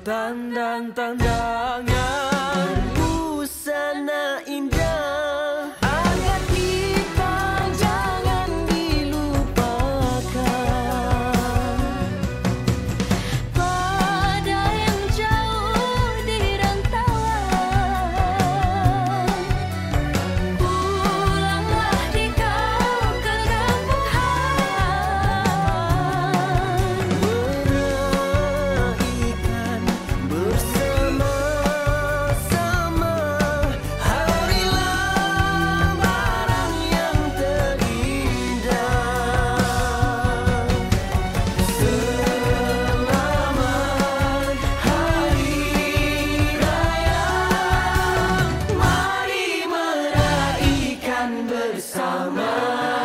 bertandang-tandang Summer.